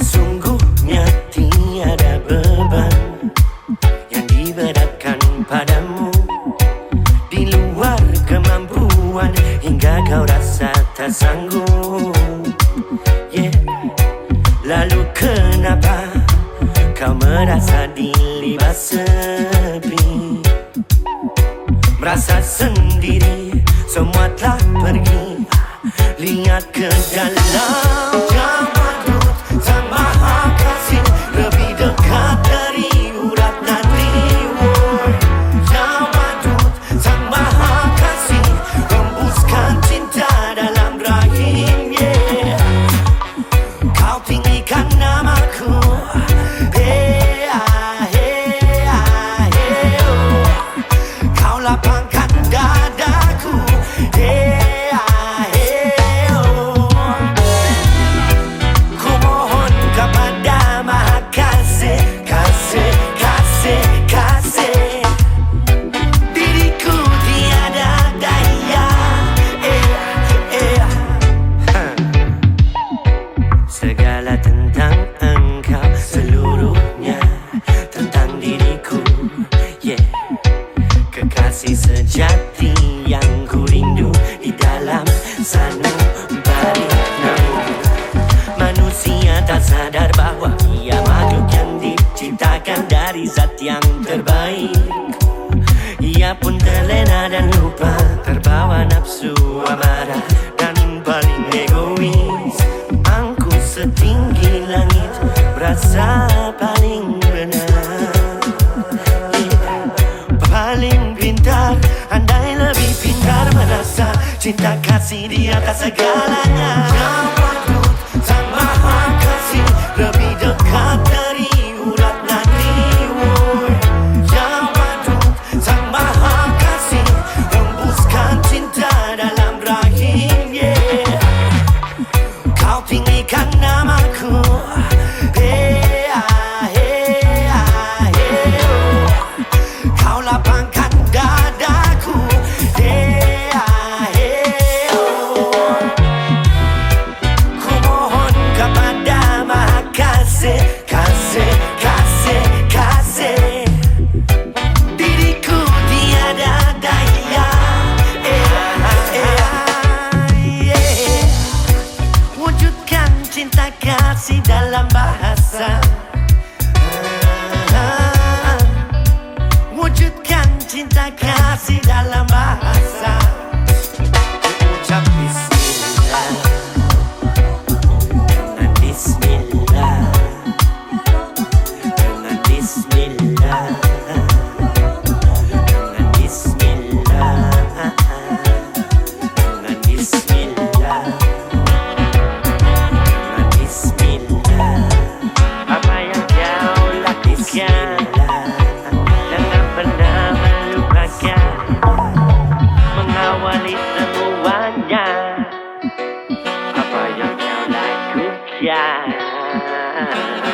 sesungguhnya tiada beban yang diberatkan padamu di luar kemampuan hingga kau rasa tak sanggup. Yeah, lalu kenapa kau merasa dilibas sepi? Merasa sendiri, semua telah pergi. Lihat ke dalam. Sadar bahawa Ia makhluk yang diciptakan dari zat yang terbaik. Ia pun terlena dan lupa Terbawa nafsu amarah Dan paling egois. Angku setinggi langit Berasa paling benar. Paling pintar Andai lebih pintar Merasa cinta kasih di atas segalanya già